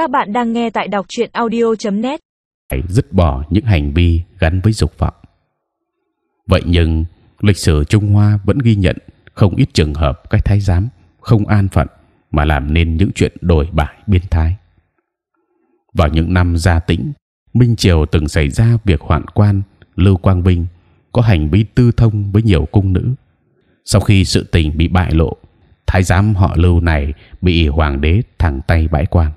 Các bạn đang nghe tại đọc truyện audio.net. Phải dứt bỏ những hành vi gắn với dục vọng. Vậy nhưng lịch sử Trung Hoa vẫn ghi nhận không ít trường hợp các thái giám không an phận mà làm nên những chuyện đổi bại biến thái. Vào những năm gia tĩnh, Minh Triều từng xảy ra việc hoạn quan Lưu Quang Vinh có hành vi tư thông với nhiều cung nữ. Sau khi sự tình bị bại lộ, thái giám họ Lưu này bị hoàng đế thẳng tay bãi quan.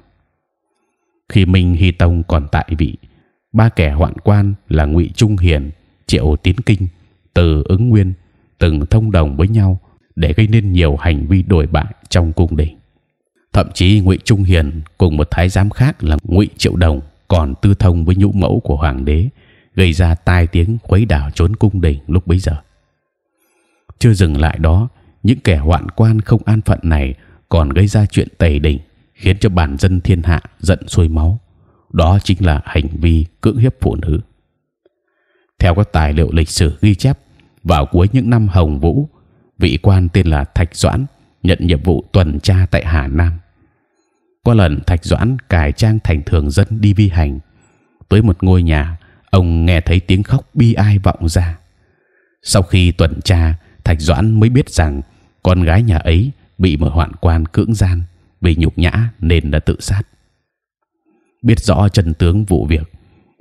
Khi Minh Hy Tông còn tại vị, ba kẻ hoạn quan là Ngụy Trung Hiền, Triệu Tiến Kinh, Từ Ứng Nguyên từng thông đồng với nhau để gây nên nhiều hành vi đổi bại trong cung đình. Thậm chí Ngụy Trung Hiền cùng một thái giám khác là Ngụy Triệu Đồng còn tư thông với nhũ mẫu của hoàng đế, gây ra tai tiếng khuấy đảo trốn cung đình lúc bấy giờ. Chưa dừng lại đó, những kẻ hoạn quan không an phận này còn gây ra chuyện tẩy đình, khiến cho bản dân thiên hạ giận sôi máu. Đó chính là hành vi cưỡng hiếp phụ nữ. Theo các tài liệu lịch sử ghi chép, vào cuối những năm Hồng Vũ, vị quan tên là Thạch Doãn nhận nhiệm vụ tuần tra tại Hà Nam. Có lần Thạch Doãn cải trang thành thường dân đi vi hành, tới một ngôi nhà, ông nghe thấy tiếng khóc bi ai vọng ra. Sau khi tuần tra, Thạch Doãn mới biết rằng con gái nhà ấy bị một hoạn quan cưỡng gian vì nhục nhã nên đã tự sát. Biết rõ chân tướng vụ việc,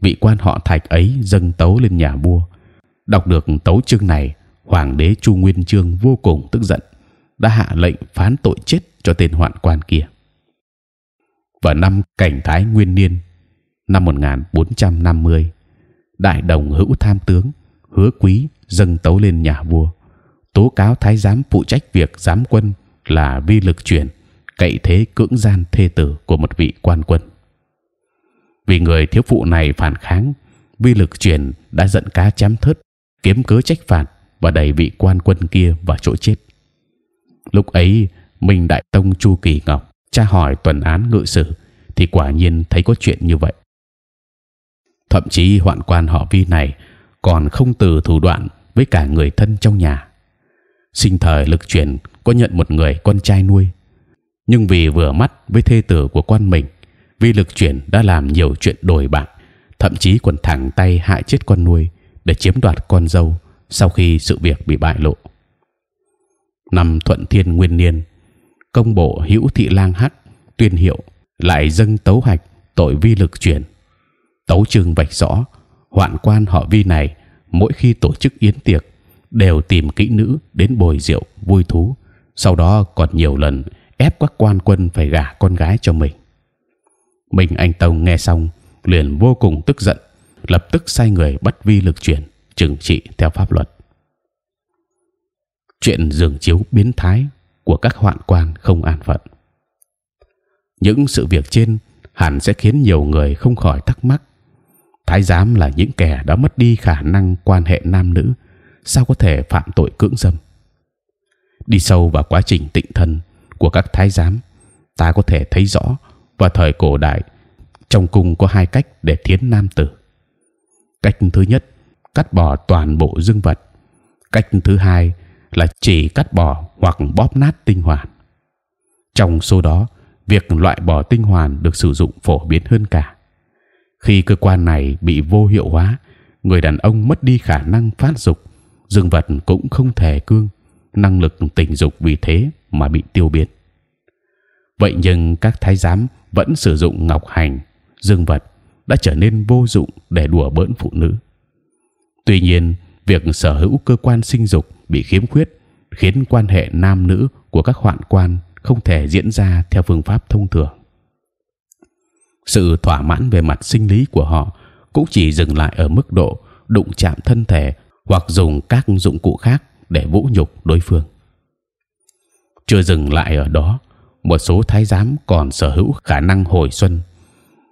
vị quan họ Thạch ấy dâng tấu lên nhà vua. Đọc được tấu chương này, hoàng đế Chu Nguyên Chương vô cùng tức giận, đã hạ lệnh phán tội chết cho tên hoạn quan kia. Vào năm Cảnh Thái Nguyên Niên, năm 1450, Đại Đồng hữu tham tướng hứa quý dâng tấu lên nhà vua tố cáo thái giám phụ trách việc giám quân là vi lực truyền cậy thế cưỡng gian thê tử của một vị quan quân. Vì người thiếu phụ này phản kháng, vi lực truyền đã giận cá chém thớt, kiếm cớ trách phạt và đẩy vị quan quân kia vào chỗ chết. Lúc ấy, minh đại tông chu kỳ ngọc tra hỏi tuần án ngự sử thì quả nhiên thấy có chuyện như vậy. Thậm chí hoạn quan họ vi này còn không từ thủ đoạn với cả người thân trong nhà. Sinh thời lực truyền có nhận một người con trai nuôi nhưng vì vừa mắt với thê tử của quan mình, vi lực truyền đã làm nhiều chuyện đổi bại, thậm chí còn thẳng tay hại chết con nuôi để chiếm đoạt con dâu sau khi sự việc bị bại lộ. Năm thuận thiên nguyên niên, công bộ hữu thị lang hắc tuyên hiệu lại dâng tấu hạch tội vi lực truyền tấu chương vạch rõ, hoạn quan họ vi này mỗi khi tổ chức yến tiệc đều tìm kỹ nữ đến bồi rượu, vui thú, sau đó còn nhiều lần ép các quan quân phải gả con gái cho mình. Minh anh tông nghe xong, liền vô cùng tức giận, lập tức sai người bắt vi lực chuyển trừng trị theo pháp luật. Chuyện giường chiếu biến thái của các hoạn quan không an phận. Những sự việc trên hẳn sẽ khiến nhiều người không khỏi thắc mắc. Thái giám là những kẻ đã mất đi khả năng quan hệ nam nữ, sao có thể phạm tội cưỡng dâm? Đi sâu vào quá trình tịnh thân của các thái giám. Ta có thể thấy rõ và thời cổ đại, trong cung có hai cách để thiến nam tử. Cách thứ nhất, cắt bỏ toàn bộ dương vật. Cách thứ hai là chỉ cắt bỏ hoặc bóp nát tinh hoàn. Trong số đó, việc loại bỏ tinh hoàn được sử dụng phổ biến hơn cả. Khi cơ quan này bị vô hiệu hóa, người đàn ông mất đi khả năng phát dục, dương vật cũng không thể cương, năng lực tình dục vì thế mà bị tiêu biến. Vậy nhưng các thái giám vẫn sử dụng ngọc hành, dương vật đã trở nên vô dụng để đùa bỡn phụ nữ. Tuy nhiên, việc sở hữu cơ quan sinh dục bị khiếm khuyết khiến quan hệ nam nữ của các hoạn quan không thể diễn ra theo phương pháp thông thường. Sự thỏa mãn về mặt sinh lý của họ cũng chỉ dừng lại ở mức độ đụng chạm thân thể hoặc dùng các dụng cụ khác để vũ nhục đối phương. Chưa dừng lại ở đó, một số thái giám còn sở hữu khả năng hồi xuân.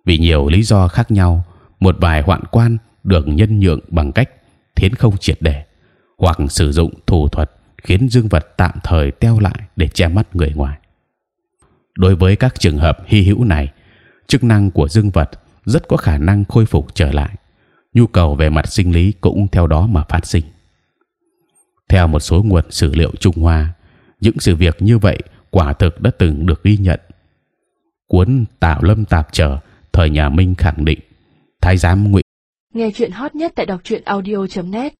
Vì nhiều lý do khác nhau, một vài hoạn quan được nhân nhượng bằng cách thiến không triệt để, hoặc sử dụng thủ thuật khiến dương vật tạm thời teo lại để che mắt người ngoài. Đối với các trường hợp hy hữu này, chức năng của dương vật rất có khả năng khôi phục trở lại nhu cầu về mặt sinh lý cũng theo đó mà phát sinh theo một số nguồn sử liệu Trung Hoa những sự việc như vậy quả thực đã từng được ghi nhận. Cuốn Tào Lâm Tạp Trở, thời nhà Minh khẳng định, thái giám ngụy nghe chuyện hot nhất tại đọc truyện audio.net